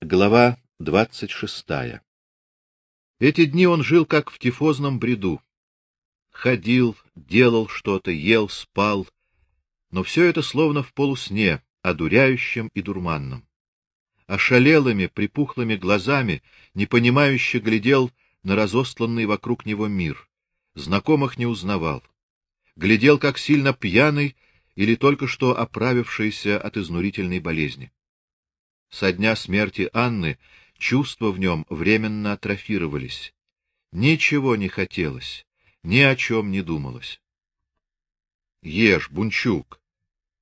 Глава двадцать шестая. Эти дни он жил как в тифозном бреду. Ходил, делал что-то, ел, спал, но все это словно в полусне, одуряющем и дурманном. Ошалелыми, припухлыми глазами, непонимающе глядел на разостланный вокруг него мир. Знакомых не узнавал. Глядел, как сильно пьяный или только что оправившийся от изнурительной болезни. Со дня смерти Анны чувства в нем временно атрофировались. Ничего не хотелось, ни о чем не думалось. Ешь, бунчук,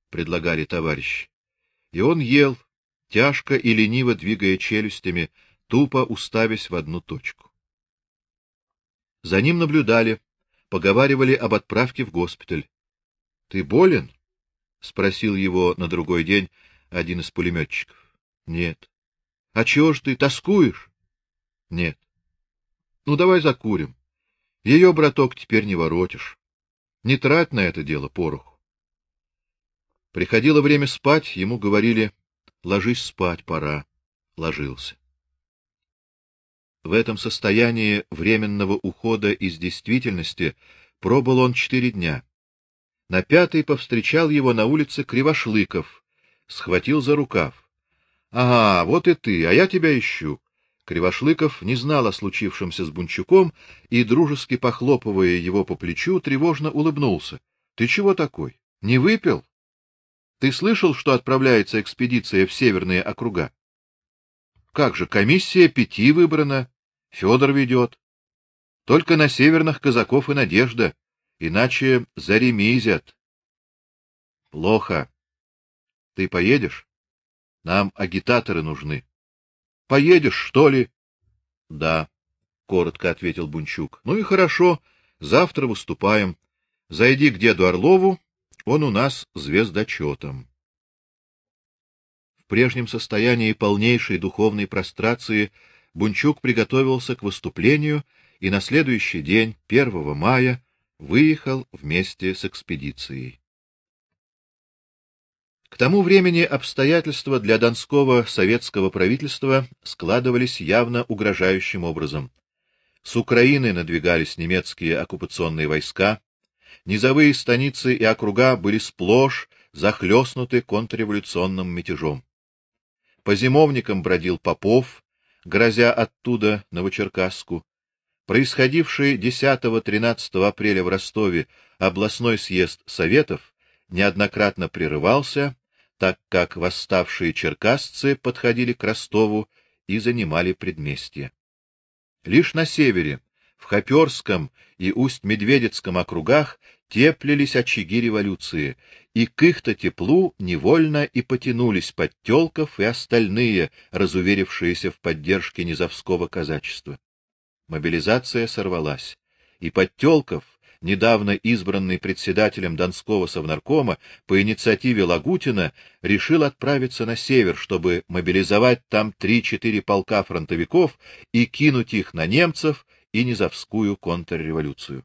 предлагали товарищи. И он ел, тяжко и лениво двигая челюстями, тупо уставясь в одну точку. За ним наблюдали, поговаривали об отправке в госпиталь. Ты болен? спросил его на другой день один из пулеметчиков. Нет. А чего ж ты тоскуешь? Нет. Ну давай закурим. Ее, браток, теперь не воротишь. Не трать на это дело пороху. Приходило время спать, ему говорили: "Ложись спать, пора". Ложился. В этом состоянии временного ухода из действительности пробыл он четыре дня. На пятый повстречал его на улице Кривошлыков, схватил за рукав. Ага, вот и ты, а я тебя ищу. Кривошлыков не знал о случившемся с Бунчуком и дружески похлопывая его по плечу, тревожно улыбнулся. Ты чего такой? Не выпил? Ты слышал, что отправляется экспедиция в северные округа? Как же, комиссия пяти выбрана, Федор ведет. Только на северных казаков и надежда, иначе заремизят. Плохо. Ты поедешь? Нам агитаторы нужны. Поедешь, что ли? Да, коротко ответил Бунчук. Ну и хорошо, завтра выступаем. Зайди к деду Орлову, он у нас звездочетом. В прежнем состоянии полнейшей духовной прострации Бунчук приготовился к выступлению и на следующий день, 1 мая, выехал вместе с экспедицией. К тому времени обстоятельства для донского советского правительства складывались явно угрожающим образом. С Украины надвигались немецкие оккупационные войска, низовые станицы и округа были сплошь захлестнуты контрреволюционным мятежом. По зимовникам бродил Попов, грозя оттуда Новочеркасску. Происходивший 10-13 апреля в Ростове областной съезд советов неоднократно прерывался, так как восставшие черкасцы подходили к Ростову и занимали предместье. Лишь на севере, в Хоперском и Усть-Медведецком округах теплились очаги революции, и к их-то теплу невольно и потянулись Подтёлков и остальные, разуверившиеся в поддержке низовского казачества. Мобилизация сорвалась, и Подтёлков недавно избранный председателем Донского совнаркома по инициативе Лагутина, решил отправиться на север, чтобы мобилизовать там три-четыре полка фронтовиков и кинуть их на немцев и низовскую контрреволюцию.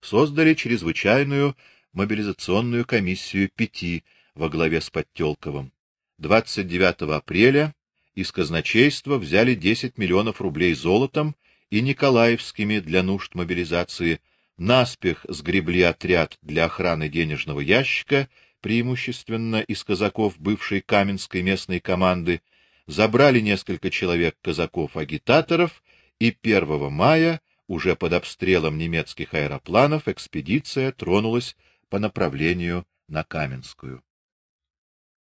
Создали чрезвычайную мобилизационную комиссию пяти во главе с Подтёлковым. 29 апреля из казначейства взяли 10 миллионов рублей золотом и николаевскими для нужд мобилизации, наспех сгребли отряд для охраны денежного ящика, преимущественно из казаков бывшей Каменской местной команды, забрали несколько человек казаков-агитаторов, и 1 мая, уже под обстрелом немецких аэропланов, экспедиция тронулась по направлению на Каменскую.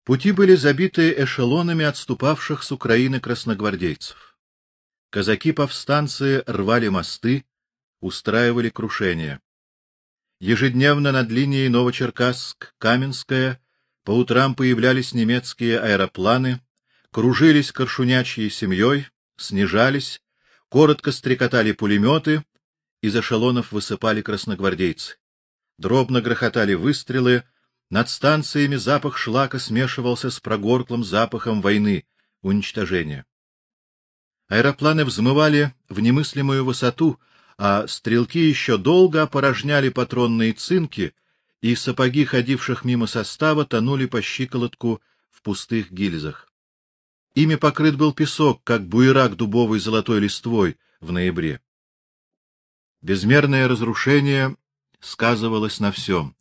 Пути были забиты эшелонами отступавших с Украины красногвардейцев. Казаки-повстанцы рвали мосты, устраивали крушения. Ежедневно над линией Новочеркасск-Каменская по утрам появлялись немецкие аэропланы, кружились коршунячьей семьей, снижались, коротко стрекотали пулеметы, из эшелонов высыпали красногвардейцы. Дробно грохотали выстрелы, над станциями запах шлака смешивался с прогорклым запахом войны, уничтожения. Аэропланы взмывали в немыслимую высоту, а стрелки еще долго опорожняли патронные цинки, и сапоги ходивших мимо состава тонули по щиколотку в пустых гильзах. ими покрыт был песок, как буерак дубовой золотой листвой в ноябре. Безмерное разрушение сказывалось на всем.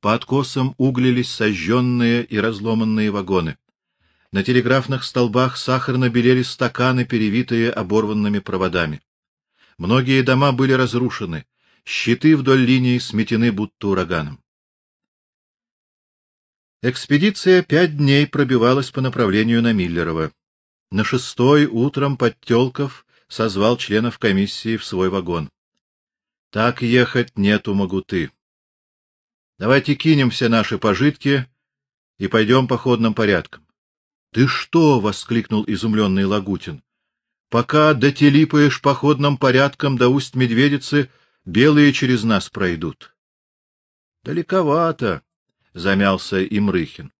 По откосам углились сожженные и разломанные вагоны. На телеграфных столбах сахарно белели стаканы, перевитые оборванными проводами. Многие дома были разрушены, щиты вдоль линии сметены будто ураганом. Экспедиция пять дней пробивалась по направлению на Миллерово. На шестой утром Подтёлков созвал членов комиссии в свой вагон. Так ехать нету могуты. Давайте кинем все наши пожитки и пойдем походным порядком. — Ты что? — воскликнул изумленный Лагутин. — Пока дотелипаешь походным порядком до усть Медведицы, белые через нас пройдут. — Далековато, — замялся Имрыхин.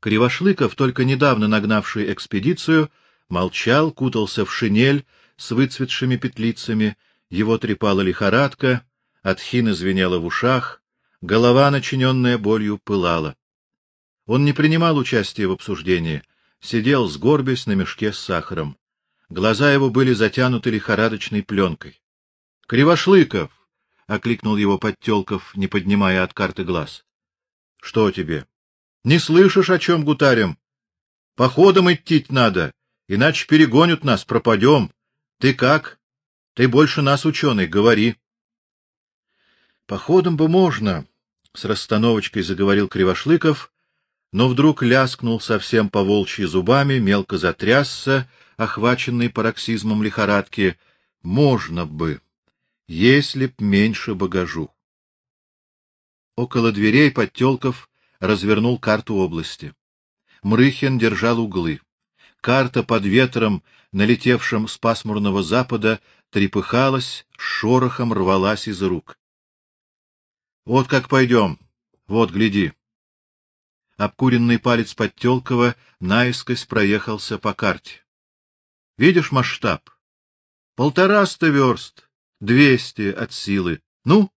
Кривошлыков, только недавно нагнавший экспедицию, молчал, кутался в шинель с выцветшими петлицами его трепала лихорадка, от хины звенело в ушах, голова, начиненная болью, пылала. Он не принимал участия в обсуждении, сидел сгорбясь на мешке с сахаром. Глаза его были затянуты лихорадочной пленкой. — Кривошлыков! — окликнул его Подтёлков, не поднимая от карты глаз. — Что тебе? Не слышишь, о чем гутарим? Походом идти надо, иначе перегонят нас, пропадем. Ты как? Ты больше нас ученый, говори. Походом бы можно, с расстановочкой заговорил Кривошлыков, но вдруг ляскнул совсем по волчьи зубами, мелко затрясся, охваченный пароксизмом лихорадки. Можно бы, если б меньше багажу. Около дверей Подтёлков развернул карту области. Мрыхин держал углы. Карта под ветром, налетевшим с пасмурного запада, трепыхалась, шорохом рвалась из рук. Вот как пойдем. Вот, гляди. Обкуренный палец Подтёлкова наискось проехался по карте. Видишь масштаб? Полтораста верст, двести от силы. Ну?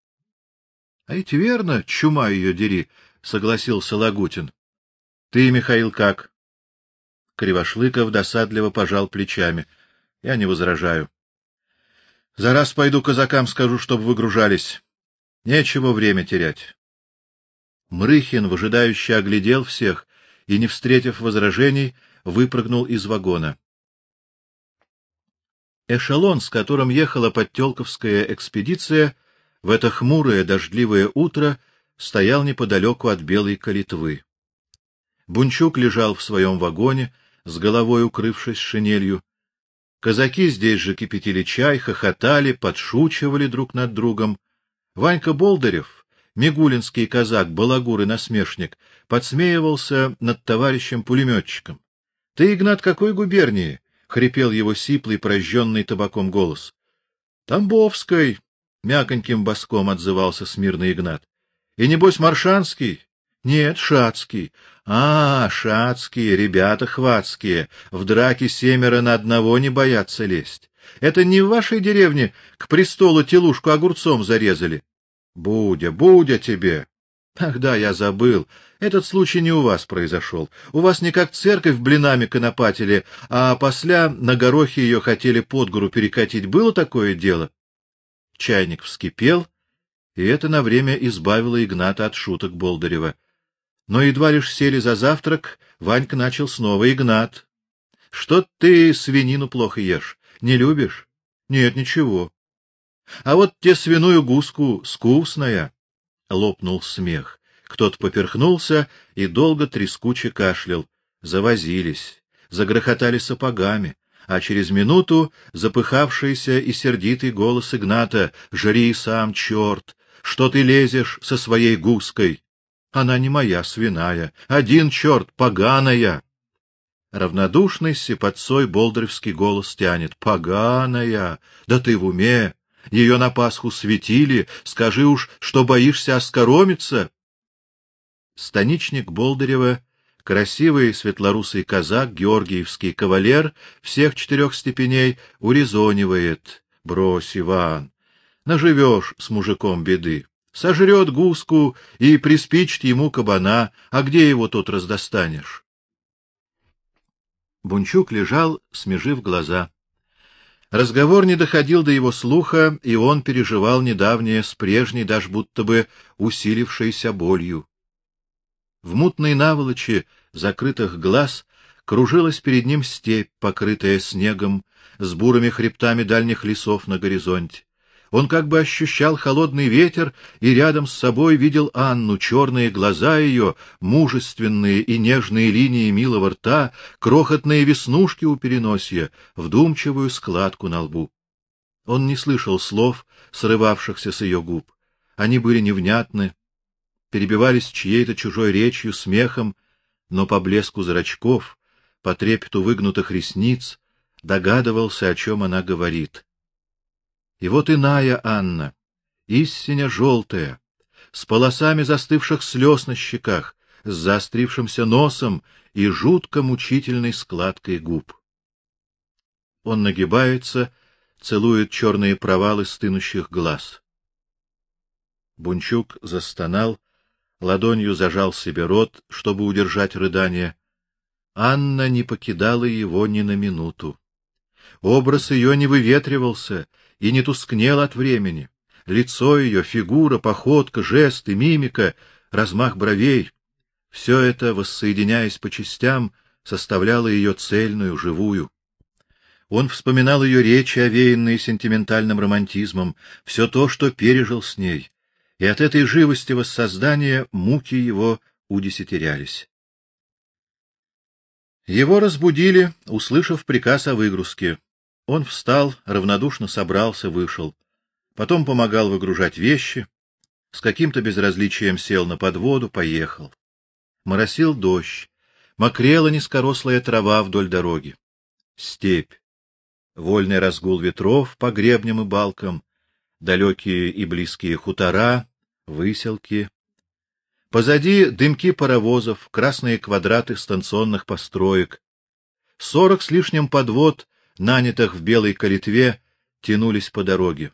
А ведь верно, чума ее дери, согласился Лагутин. Ты, Михаил, как? Кривошлыков досадливо пожал плечами. Я не возражаю. За раз пойду казакам скажу, чтобы выгружались. Нечего время терять. Мрыхин выжидающе оглядел всех и, не встретив возражений, выпрыгнул из вагона. Эшелон, с которым ехала Подтёлковская экспедиция, в это хмурое дождливое утро стоял неподалеку от Белой Калитвы. Бунчук лежал в своем вагоне, с головой укрывшись шинелью, Казаки здесь же кипятили чай, хохотали, подшучивали друг над другом. Ванька Болдырев, мигулинский казак, балагур и насмешник, подсмеивался над товарищем пулеметчиком. — Ты, Игнат, какой губернии? — хрипел его сиплый, прожженный табаком голос. — Тамбовской, — мяконьким боском отзывался смирный Игнат. — И небось Маршанский? — Нет, Шацкий. А, шацкие, ребята хватские, в драке семеро на одного не боятся лезть. Это не в вашей деревне к престолу телушку огурцом зарезали? Будя, будя тебе. Ах да, я забыл. Этот случай не у вас произошел. У вас не как церковь блинами конопатили, а после на горохе ее хотели под гору перекатить. Было такое дело? Чайник вскипел, и это на время избавило Игната от шуток Болдырева. Но едва лишь сели за завтрак, Ванька начал снова: "Игнат, что ты свинину плохо ешь? Не любишь? Нет, ничего. А вот те свиную гуску вкусная". Лопнул смех. Кто-то поперхнулся и долго трескуче кашлял. Завозились, загрохотали сапогами, а через минуту запыхавшийся и сердитый голос Игната: "Жри сам, черт! Что ты лезешь со своей гуской?" Она не моя свиная, один черт, поганая. Равнодушный сипотцой болдыревский голос тянет: "Поганая, да ты в уме? Ее на Пасху светили, скажи уж, что боишься оскоромиться". Станичник Болдырева, красивый светлорусый казак, георгиевский кавалер всех четырех степеней, урезонивает: "Брось, Иван, наживешь с мужиком беды. Сожрет гуску и приспичит ему кабана, а где его тут раздостанешь? Бунчук лежал, смежив глаза. Разговор не доходил до его слуха, и он переживал недавнее с прежней, даже будто бы усилившейся болью. В мутной наволочи закрытых глаз кружилась перед ним степь, покрытая снегом, с бурыми хребтами дальних лесов на горизонте. Он как бы ощущал холодный ветер и рядом с собой видел Анну, черные глаза ее, мужественные и нежные линии милого рта, крохотные веснушки у переносья, вдумчивую складку на лбу. Он не слышал слов, срывавшихся с ее губ. Они были невнятны, перебивались чьей-то чужой речью, смехом, но по блеску зрачков, по трепету выгнутых ресниц догадывался, о чем она говорит. И вот иная Анна, истинно желтая, с полосами застывших слез на щеках, с заострившимся носом и жутко мучительной складкой губ. Он нагибается, целует черные провалы стынущих глаз. Бунчук застонал, ладонью зажал себе рот, чтобы удержать рыдание. Анна не покидала его ни на минуту. Образ ее не выветривался, и не тускнел от времени. Лицо ее, фигура, походка, жесты, мимика, размах бровей — все это, воссоединяясь по частям, составляло ее цельную, живую. Он вспоминал ее речи, овеянные сентиментальным романтизмом, все то, что пережил с ней, и от этой живости воссоздания муки его удесятерялись. Его разбудили, услышав приказ о выгрузке. Он встал, равнодушно собрался, вышел. Потом помогал выгружать вещи, с каким-то безразличием сел на подводу, поехал. Моросил дождь, мокрела низкорослая трава вдоль дороги. Степь, вольный разгул ветров по гребням и балкам, далекие и близкие хутора, выселки. Позади дымки паровозов, красные квадраты станционных построек. Сорок с лишним подвод нанятых в белой калитве, тянулись по дороге.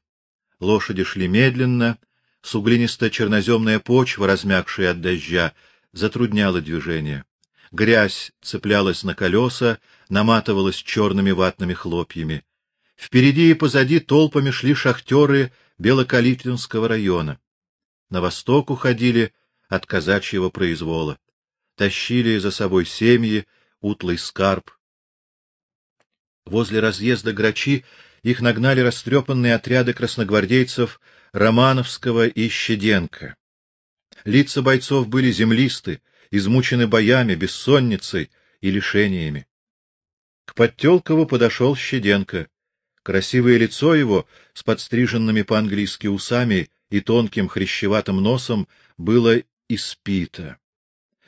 Лошади шли медленно, суглинисто-черноземная почва, размякшая от дождя, затрудняла движение. Грязь цеплялась на колеса, наматывалась черными ватными хлопьями. Впереди и позади толпами шли шахтеры Белокалитвинского района. На восток уходили от казачьего произвола. Тащили за собой семьи, утлый скарб, Возле разъезда Грачи их нагнали растрепанные отряды красногвардейцев Романовского и Щеденко. Лица бойцов были землисты, измучены боями, бессонницей и лишениями. К Подтёлкову подошел Щеденко. Красивое лицо его с подстриженными по-английски усами и тонким хрящеватым носом было испито.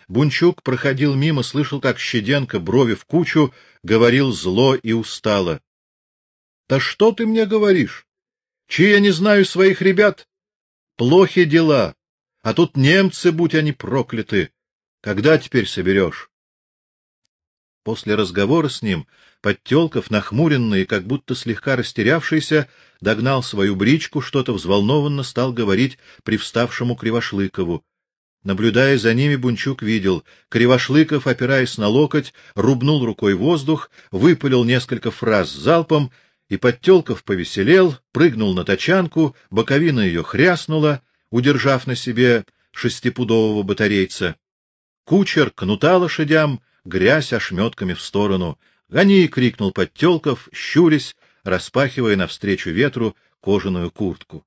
Бунчук проходил мимо, слышал, как Щеденко, брови в кучу, говорил зло и устало. — Да что ты мне говоришь? Чи я не знаю своих ребят? Плохи дела, а тут немцы, будь они прокляты. Когда теперь соберешь? После разговора с ним Подтёлков, нахмуренный и как будто слегка растерявшийся, догнал свою бричку, что-то взволнованно стал говорить привставшему Кривошлыкову. Наблюдая за ними, Бунчук видел, Кривошлыков, опираясь на локоть, рубнул рукой воздух, выпалил несколько фраз залпом, и Подтёлков повеселел, прыгнул на тачанку, боковина ее хряснула, удержав на себе шестипудового батарейца. Кучер кнута лошадям, грязь ошметками в сторону. "Гони!" крикнул Подтёлков, щурясь, распахивая навстречу ветру кожаную куртку.